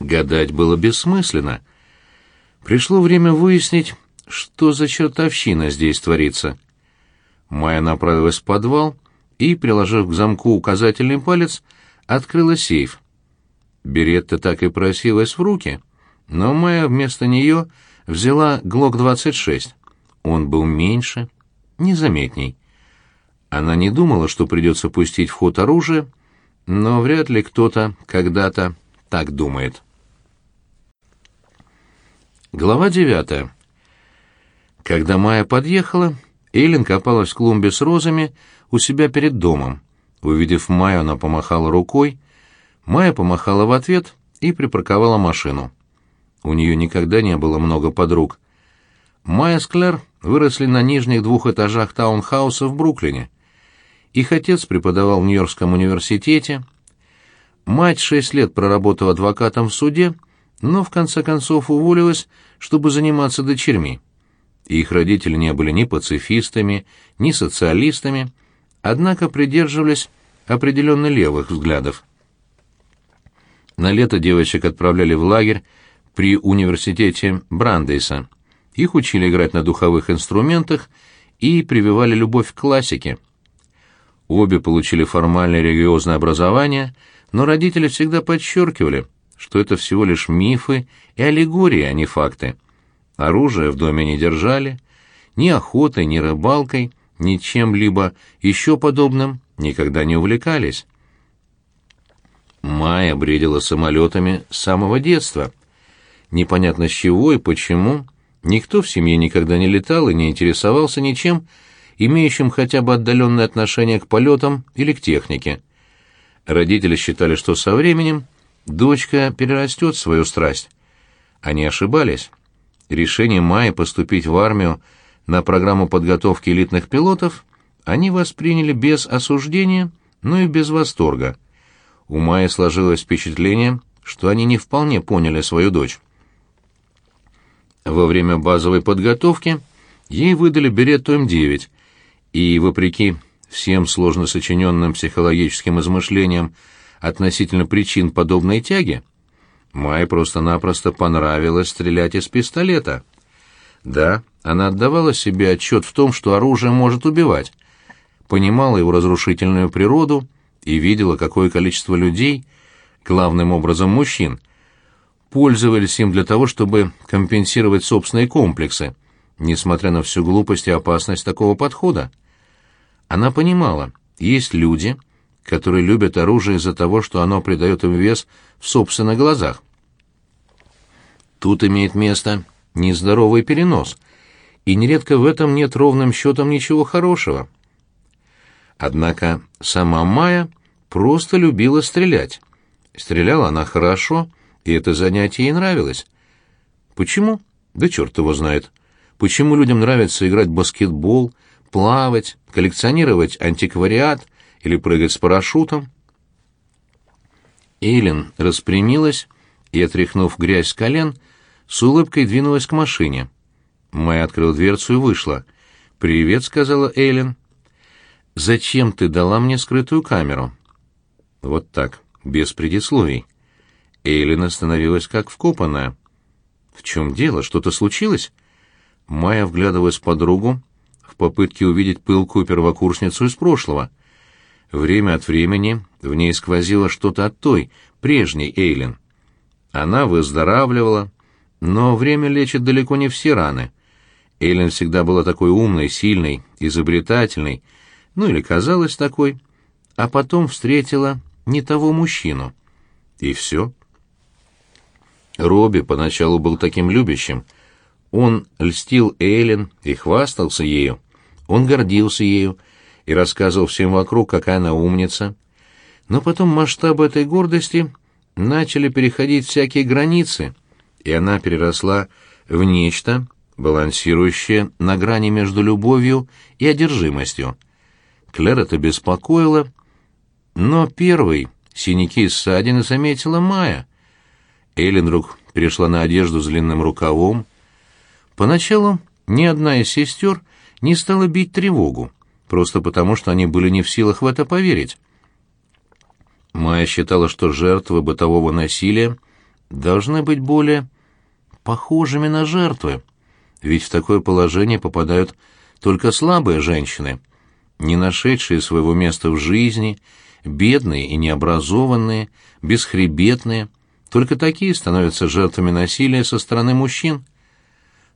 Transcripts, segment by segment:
Гадать было бессмысленно. Пришло время выяснить, что за чертовщина здесь творится. Майя направилась в подвал и, приложив к замку указательный палец, открыла сейф. Беретта так и просилась в руки, но Майя вместо нее взяла ГЛОК-26. Он был меньше, незаметней. Она не думала, что придется пустить в ход оружие, но вряд ли кто-то когда-то так думает. Глава девятая. Когда Майя подъехала, Эйлин копалась в клумбе с розами у себя перед домом. Увидев Майю, она помахала рукой. Майя помахала в ответ и припарковала машину. У нее никогда не было много подруг. Майя с Клэр выросли на нижних двух этажах таунхауса в Бруклине. Их отец преподавал в Нью-Йоркском университете. Мать шесть лет проработала адвокатом в суде, но в конце концов уволилась, чтобы заниматься дочерьми. Их родители не были ни пацифистами, ни социалистами, однако придерживались определенно левых взглядов. На лето девочек отправляли в лагерь при университете Брандейса. Их учили играть на духовых инструментах и прививали любовь к классике. Обе получили формальное религиозное образование, но родители всегда подчеркивали, что это всего лишь мифы и аллегории, а не факты. Оружие в доме не держали, ни охотой, ни рыбалкой, ни чем-либо еще подобным никогда не увлекались. Майя бредила самолетами с самого детства. Непонятно с чего и почему, никто в семье никогда не летал и не интересовался ничем, имеющим хотя бы отдаленное отношение к полетам или к технике. Родители считали, что со временем дочка перерастет свою страсть. Они ошибались. Решение Майи поступить в армию на программу подготовки элитных пилотов они восприняли без осуждения, но и без восторга. У Майи сложилось впечатление, что они не вполне поняли свою дочь. Во время базовой подготовки ей выдали беретту М9, и, вопреки всем сложно сочиненным психологическим измышлениям относительно причин подобной тяги, Май просто-напросто понравилось стрелять из пистолета. Да, она отдавала себе отчет в том, что оружие может убивать, понимала его разрушительную природу и видела, какое количество людей, главным образом мужчин, пользовались им для того, чтобы компенсировать собственные комплексы, несмотря на всю глупость и опасность такого подхода. Она понимала, есть люди, которые любят оружие из-за того, что оно придает им вес в собственных глазах. Тут имеет место нездоровый перенос, и нередко в этом нет ровным счетом ничего хорошего. Однако сама Майя просто любила стрелять. Стреляла она хорошо, и это занятие ей нравилось. Почему? Да черт его знает. Почему людям нравится играть в баскетбол, плавать, коллекционировать антиквариат или прыгать с парашютом? Эйлин распрямилась и, отряхнув грязь с колен, с улыбкой двинулась к машине. Майя открыл дверцу и вышла. «Привет», — сказала Эйлин. «Зачем ты дала мне скрытую камеру?» Вот так, без предисловий. Эйлин остановилась как вкопанная. «В чем дело? Что-то случилось?» Майя вглядывалась в подругу в попытке увидеть пылкую первокурсницу из прошлого. Время от времени в ней сквозило что-то от той, прежней Эйлин. Она выздоравливала, но время лечит далеко не все раны. Эйлин всегда была такой умной, сильной, изобретательной, ну или казалась такой, а потом встретила не того мужчину. И все. Робби поначалу был таким любящим. Он льстил Эйлин и хвастался ею. Он гордился ею и рассказывал всем вокруг, какая она умница. Но потом масштабы этой гордости начали переходить всякие границы — и она переросла в нечто, балансирующее на грани между любовью и одержимостью. Клэр это беспокоило, но первый синяки и ссадины заметила Майя. Эйлин вдруг перешла на одежду с длинным рукавом. Поначалу ни одна из сестер не стала бить тревогу, просто потому что они были не в силах в это поверить. Майя считала, что жертвы бытового насилия должны быть более похожими на жертвы. Ведь в такое положение попадают только слабые женщины, не нашедшие своего места в жизни, бедные и необразованные, бесхребетные. Только такие становятся жертвами насилия со стороны мужчин.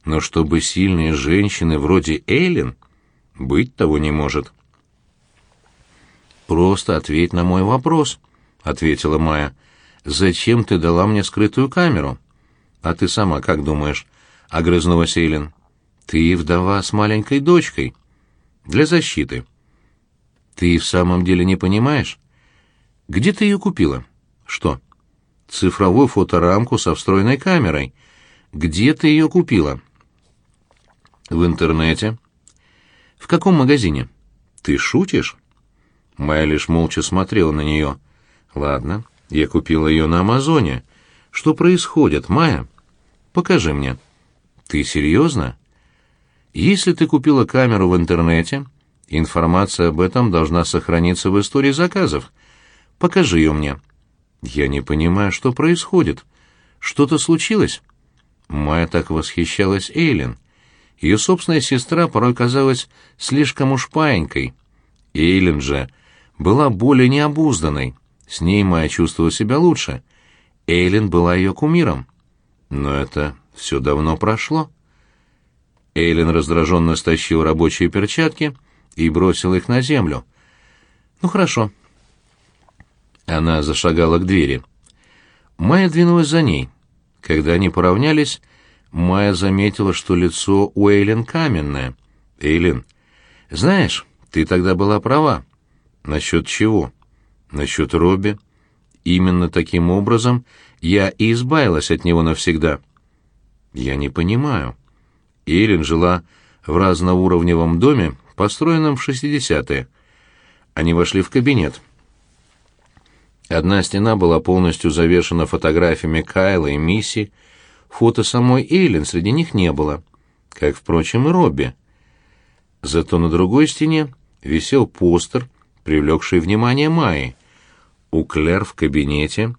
Но чтобы сильные женщины вроде Эйлин, быть того не может. «Просто ответь на мой вопрос», — ответила Майя. «Зачем ты дала мне скрытую камеру?» «А ты сама как думаешь?» — огрызнулась Эйлин. «Ты вдова с маленькой дочкой. Для защиты». «Ты в самом деле не понимаешь? Где ты ее купила?» «Что?» «Цифровую фоторамку со встроенной камерой. Где ты ее купила?» «В интернете». «В каком магазине?» «Ты шутишь?» Майя лишь молча смотрела на нее. «Ладно, я купила ее на Амазоне. Что происходит, Майя? Покажи мне». «Ты серьезно?» «Если ты купила камеру в интернете, информация об этом должна сохраниться в истории заказов. Покажи ее мне». «Я не понимаю, что происходит. Что-то случилось?» Майя так восхищалась Эйлин. Ее собственная сестра порой казалась слишком уж паенькой. Эйлин же была более необузданной. С ней Майя чувствовала себя лучше. Эйлин была ее кумиром. Но это все давно прошло. Эйлин раздраженно стащил рабочие перчатки и бросил их на землю. «Ну хорошо». Она зашагала к двери. Майя двинулась за ней. Когда они поравнялись, Майя заметила, что лицо у Эйлин каменное. «Эйлин, знаешь, ты тогда была права. Насчет чего? Насчет Робби. Именно таким образом я и избавилась от него навсегда». «Я не понимаю». Эйлин жила в разноуровневом доме, построенном в 60-е. Они вошли в кабинет. Одна стена была полностью завешена фотографиями Кайла и Мисси, Фото самой Эйлин среди них не было, как, впрочем, и Робби. Зато на другой стене висел постер, привлекший внимание Майи. У Клэр в кабинете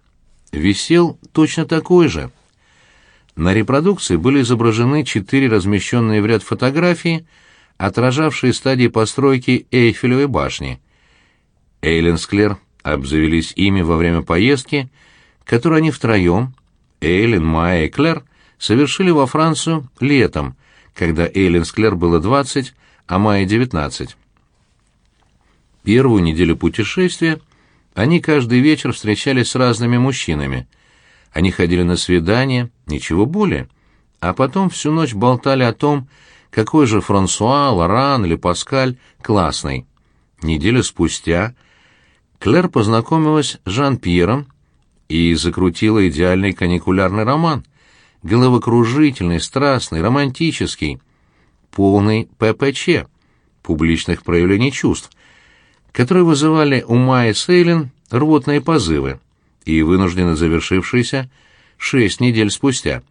висел точно такой же. На репродукции были изображены четыре размещенные в ряд фотографии, отражавшие стадии постройки Эйфелевой башни. Эйлин с Клэр обзавелись ими во время поездки, которую они втроем, Эйлин, Майя и Клэр совершили во Францию летом, когда Эйлин с Клэр было 20, а Майе 19. Первую неделю путешествия они каждый вечер встречались с разными мужчинами. Они ходили на свидания, ничего более, а потом всю ночь болтали о том, какой же Франсуа, Лоран или Паскаль классный. Неделю спустя Клэр познакомилась с Жан-Пьером, и закрутила идеальный каникулярный роман, головокружительный, страстный, романтический, полный ППЧ, публичных проявлений чувств, которые вызывали у Майи Сейлин рвотные позывы и вынужденно завершившиеся шесть недель спустя.